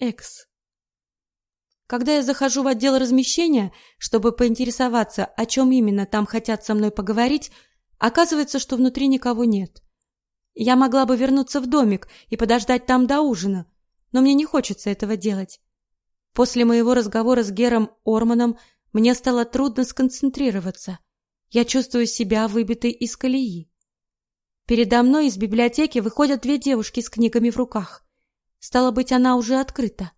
Экс. Когда я захожу в отдел размещения, чтобы поинтересоваться, о чем именно там хотят со мной поговорить, оказывается, что внутри никого нет. Я могла бы вернуться в домик и подождать там до ужина, но мне не хочется этого делать. После моего разговора с Гером Орманом мне стало трудно сконцентрироваться. Я чувствую себя выбитой из колеи. Передо мной из библиотеки выходят две девушки с книгами в руках. Стало быть, она уже открыта.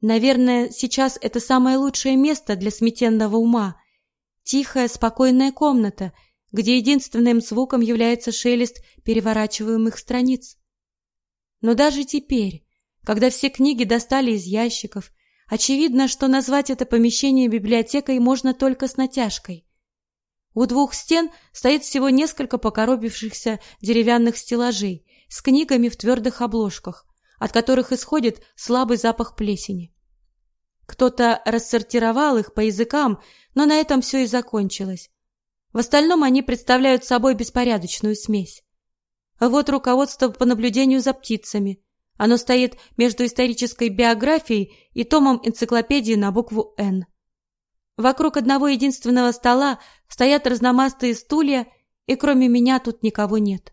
Наверное, сейчас это самое лучшее место для сметенного ума. Тихая, спокойная комната, где единственным звуком является шелест переворачиваемых страниц. Но даже теперь, когда все книги достали из ящиков, очевидно, что назвать это помещение библиотекой можно только с натяжкой. У двух стен стоит всего несколько покоробившихся деревянных стеллажей с книгами в твердых обложках, от которых исходит слабый запах плесени. Кто-то рассортировал их по языкам, но на этом все и закончилось. В остальном они представляют собой беспорядочную смесь. Вот руководство по наблюдению за птицами. Оно стоит между исторической биографией и томом энциклопедии на букву «Н». Вокруг одного единственного стола стоят разномастые стулья, и кроме меня тут никого нет.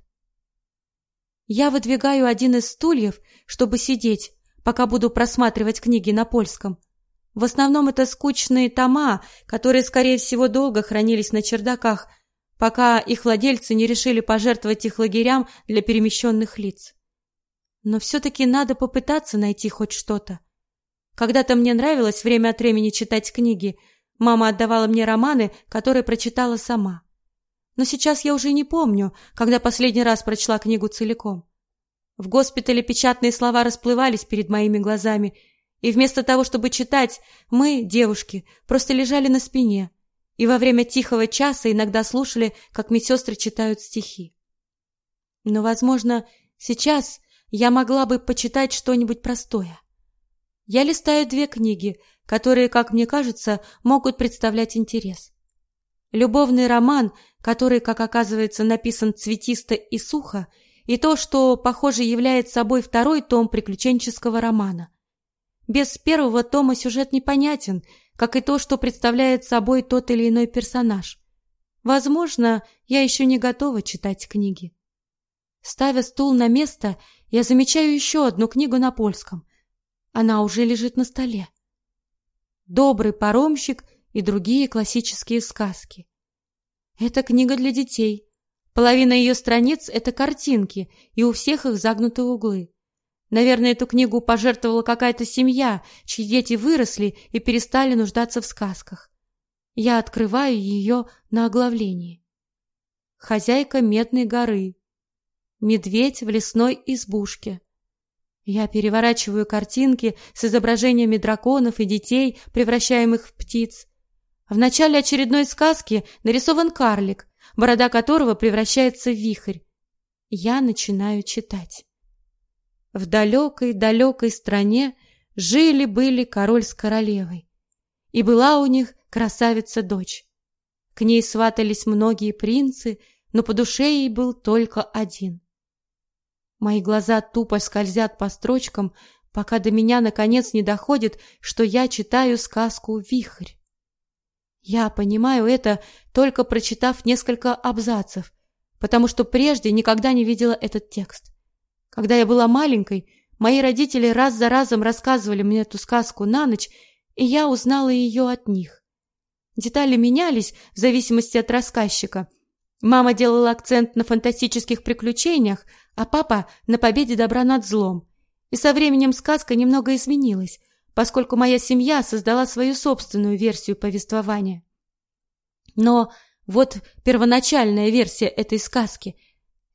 Я выдвигаю один из стульев, чтобы сидеть, пока буду просматривать книги на польском. В основном это скучные тома, которые, скорее всего, долго хранились на чердаках, пока их владельцы не решили пожертвовать их лагерям для перемещенных лиц. Но все-таки надо попытаться найти хоть что-то. Когда-то мне нравилось время от времени читать книги. Мама отдавала мне романы, которые прочитала сама. Но сейчас я уже не помню, когда последний раз прочла книгу целиком. В госпитале печатные слова расплывались перед моими глазами, и вместо того, чтобы читать, мы, девушки, просто лежали на спине и во время тихого часа иногда слушали, как медсестры читают стихи. Но, возможно, сейчас я могла бы почитать что-нибудь простое. Я листаю две книги, которые, как мне кажется, могут представлять интерес. Любовный роман, который, как оказывается, написан цветисто и сухо, и то, что, похоже, является собой второй том приключенческого романа. Без первого тома сюжет непонятен, как и то, что представляет собой тот или иной персонаж. Возможно, я еще не готова читать книги. Ставя стул на место, я замечаю еще одну книгу на польском. Она уже лежит на столе. Добрый паромщик и другие классические сказки. Это книга для детей. Половина ее страниц это картинки, и у всех их загнуты углы. Наверное, эту книгу пожертвовала какая-то семья, чьи дети выросли и перестали нуждаться в сказках. Я открываю ее на оглавлении. Хозяйка Медной горы. Медведь в лесной избушке. Я переворачиваю картинки с изображениями драконов и детей, превращаемых в птиц. В начале очередной сказки нарисован карлик, борода которого превращается в вихрь. Я начинаю читать. В далекой-далекой стране жили-были король с королевой, и была у них красавица-дочь. К ней сватались многие принцы, но по душе ей был только один. Мои глаза тупо скользят по строчкам, пока до меня наконец не доходит, что я читаю сказку «Вихрь». Я понимаю это, только прочитав несколько абзацев, потому что прежде никогда не видела этот текст. Когда я была маленькой, мои родители раз за разом рассказывали мне эту сказку на ночь, и я узнала ее от них. Детали менялись в зависимости от рассказчика. Мама делала акцент на фантастических приключениях, а папа на победе добра над злом. И со временем сказка немного изменилась, поскольку моя семья создала свою собственную версию повествования. Но вот первоначальная версия этой сказки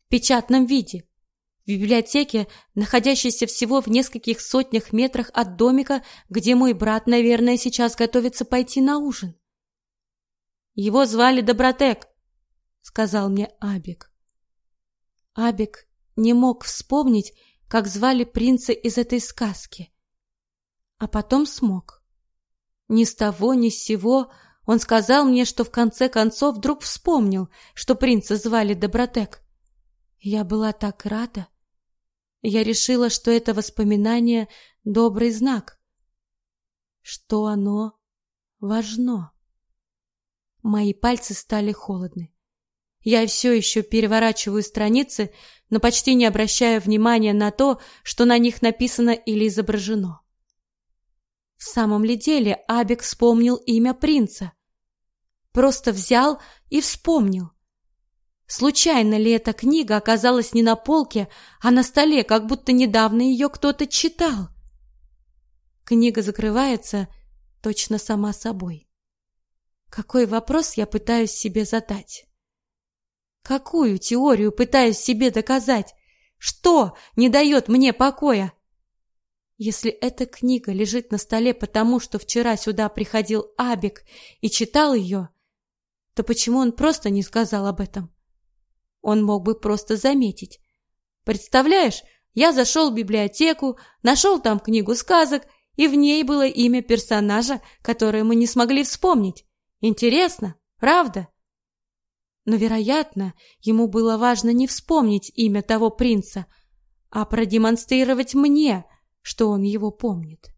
в печатном виде. В библиотеке, находящейся всего в нескольких сотнях метрах от домика, где мой брат, наверное, сейчас готовится пойти на ужин. Его звали Добротек, сказал мне Абик. Абик не мог вспомнить, как звали принца из этой сказки. А потом смог. Ни с того, ни с сего он сказал мне, что в конце концов вдруг вспомнил, что принца звали Добротек. Я была так рада. Я решила, что это воспоминание добрый знак, что оно важно. Мои пальцы стали холодны. Я все еще переворачиваю страницы, но почти не обращаю внимания на то, что на них написано или изображено. В самом ли деле Абик вспомнил имя принца? Просто взял и вспомнил. Случайно ли эта книга оказалась не на полке, а на столе, как будто недавно ее кто-то читал? Книга закрывается точно сама собой. Какой вопрос я пытаюсь себе задать? Какую теорию пытаюсь себе доказать? Что не дает мне покоя? Если эта книга лежит на столе потому, что вчера сюда приходил Абик и читал ее, то почему он просто не сказал об этом? Он мог бы просто заметить. Представляешь, я зашел в библиотеку, нашел там книгу сказок, и в ней было имя персонажа, которое мы не смогли вспомнить. Интересно, правда? Но, вероятно, ему было важно не вспомнить имя того принца, а продемонстрировать мне, что он его помнит.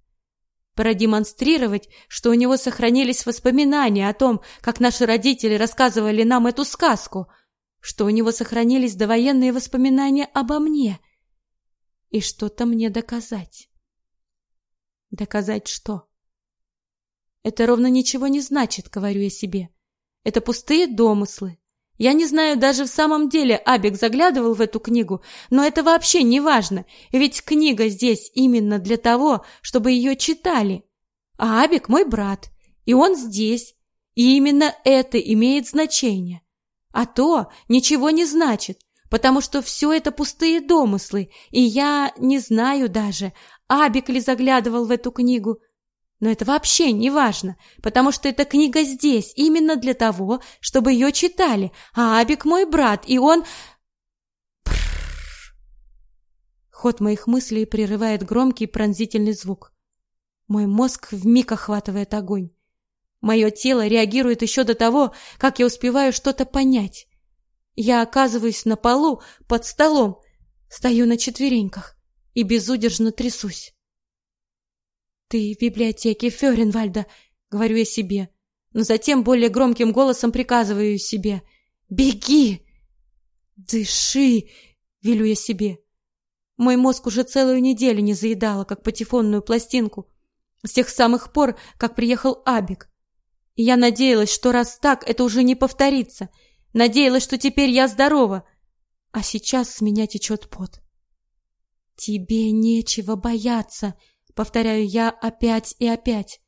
Продемонстрировать, что у него сохранились воспоминания о том, как наши родители рассказывали нам эту сказку, что у него сохранились довоенные воспоминания обо мне, и что-то мне доказать. Доказать что? Это ровно ничего не значит, говорю я себе. Это пустые домыслы. Я не знаю, даже в самом деле Абик заглядывал в эту книгу, но это вообще не важно, ведь книга здесь именно для того, чтобы ее читали. А Абик мой брат, и он здесь, и именно это имеет значение. А то ничего не значит, потому что все это пустые домыслы, и я не знаю даже, Абик ли заглядывал в эту книгу, но это вообще не важно, потому что эта книга здесь именно для того, чтобы ее читали. А Абик мой брат, и он... Ход моих мыслей прерывает громкий пронзительный звук. Мой мозг вмиг охватывает огонь. Мое тело реагирует еще до того, как я успеваю что-то понять. Я оказываюсь на полу, под столом, стою на четвереньках и безудержно трясусь. «Ты в библиотеке Фёренвальда», — говорю я себе, но затем более громким голосом приказываю себе. «Беги! Дыши!» — велю я себе. Мой мозг уже целую неделю не заедало, как патефонную пластинку, с тех самых пор, как приехал Абик. И я надеялась, что раз так, это уже не повторится. Надеялась, что теперь я здорова. А сейчас с меня течет пот. «Тебе нечего бояться», Повторяю я опять и опять.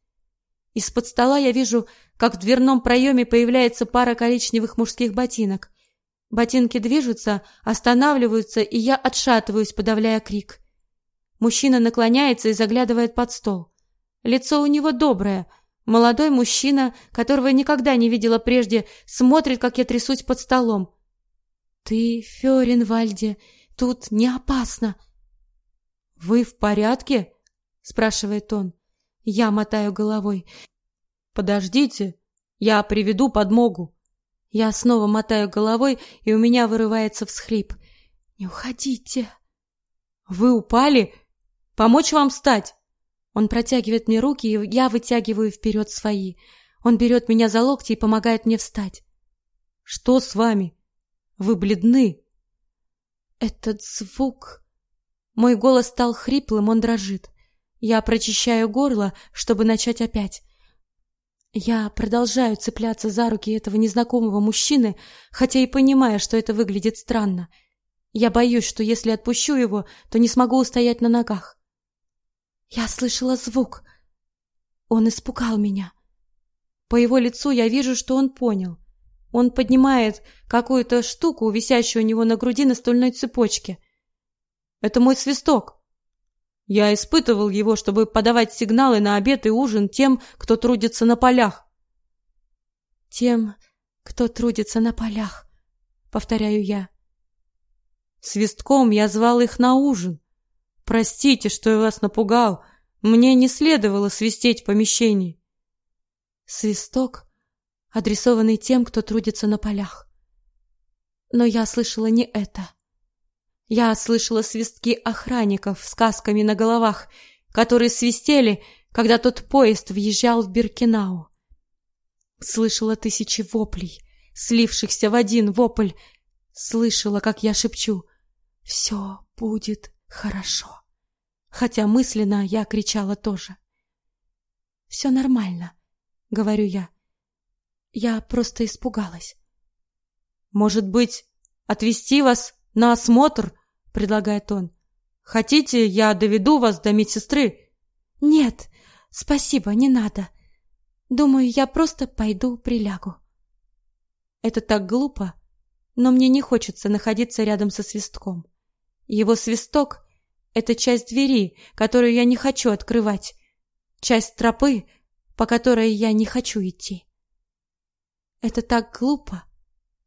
Из-под стола я вижу, как в дверном проеме появляется пара коричневых мужских ботинок. Ботинки движутся, останавливаются, и я отшатываюсь, подавляя крик. Мужчина наклоняется и заглядывает под стол. Лицо у него доброе. Молодой мужчина, которого я никогда не видела прежде, смотрит, как я трясусь под столом. «Ты, Фёренвальде, тут не опасно». «Вы в порядке?» Спрашивает он. Я мотаю головой. Подождите, я приведу подмогу. Я снова мотаю головой, и у меня вырывается всхлип. Не уходите. Вы упали? Помочь вам встать? Он протягивает мне руки, и я вытягиваю вперед свои. Он берет меня за локти и помогает мне встать. Что с вами? Вы бледны. Этот звук... Мой голос стал хриплым, он дрожит. Я прочищаю горло, чтобы начать опять. Я продолжаю цепляться за руки этого незнакомого мужчины, хотя и понимая, что это выглядит странно. Я боюсь, что если отпущу его, то не смогу устоять на ногах. Я слышала звук. Он испугал меня. По его лицу я вижу, что он понял. Он поднимает какую-то штуку, висящую у него на груди на стульной цепочке. Это мой свисток. Я испытывал его, чтобы подавать сигналы на обед и ужин тем, кто трудится на полях. Тем, кто трудится на полях, повторяю я. Свистком я звал их на ужин. Простите, что я вас напугал. Мне не следовало свистеть в помещении. Свисток, адресованный тем, кто трудится на полях. Но я слышала не это. Я слышала свистки охранников с касками на головах, которые свистели, когда тот поезд въезжал в Биркинау. Слышала тысячи воплей, слившихся в один вопль. Слышала, как я шепчу «Все будет хорошо». Хотя мысленно я кричала тоже. «Все нормально», — говорю я. Я просто испугалась. «Может быть, отвезти вас на осмотр?» — предлагает он. «Хотите, я доведу вас до медсестры?» «Нет, спасибо, не надо. Думаю, я просто пойду прилягу». Это так глупо, но мне не хочется находиться рядом со свистком. Его свисток — это часть двери, которую я не хочу открывать, часть тропы, по которой я не хочу идти. Это так глупо,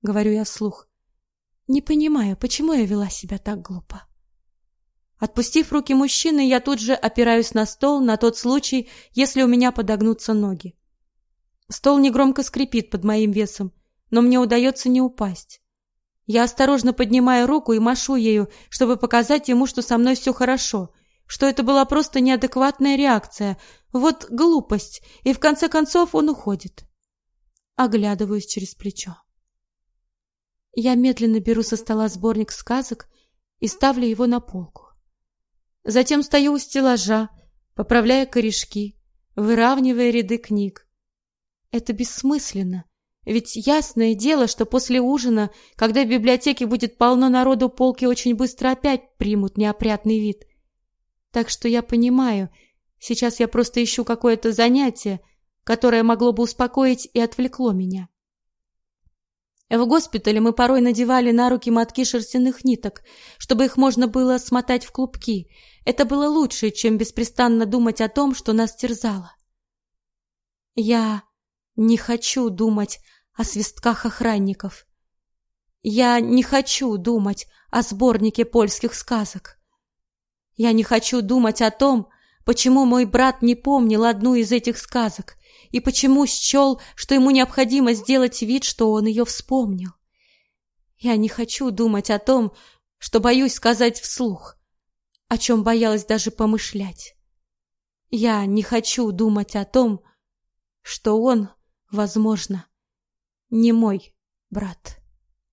говорю я вслух. Не понимаю, почему я вела себя так глупо. Отпустив руки мужчины, я тут же опираюсь на стол на тот случай, если у меня подогнутся ноги. Стол негромко скрипит под моим весом, но мне удается не упасть. Я осторожно поднимаю руку и машу ею, чтобы показать ему, что со мной все хорошо, что это была просто неадекватная реакция, вот глупость, и в конце концов он уходит. Оглядываюсь через плечо. Я медленно беру со стола сборник сказок и ставлю его на полку. Затем стою у стеллажа, поправляя корешки, выравнивая ряды книг. Это бессмысленно, ведь ясное дело, что после ужина, когда в библиотеке будет полно народу, полки очень быстро опять примут неопрятный вид. Так что я понимаю, сейчас я просто ищу какое-то занятие, которое могло бы успокоить и отвлекло меня. В госпитале мы порой надевали на руки мотки шерстяных ниток, чтобы их можно было смотать в клубки. Это было лучше, чем беспрестанно думать о том, что нас терзало. Я не хочу думать о свистках охранников. Я не хочу думать о сборнике польских сказок. Я не хочу думать о том, почему мой брат не помнил одну из этих сказок и почему счел, что ему необходимо сделать вид, что он ее вспомнил. Я не хочу думать о том, что боюсь сказать вслух, о чем боялась даже помышлять. Я не хочу думать о том, что он, возможно, не мой брат.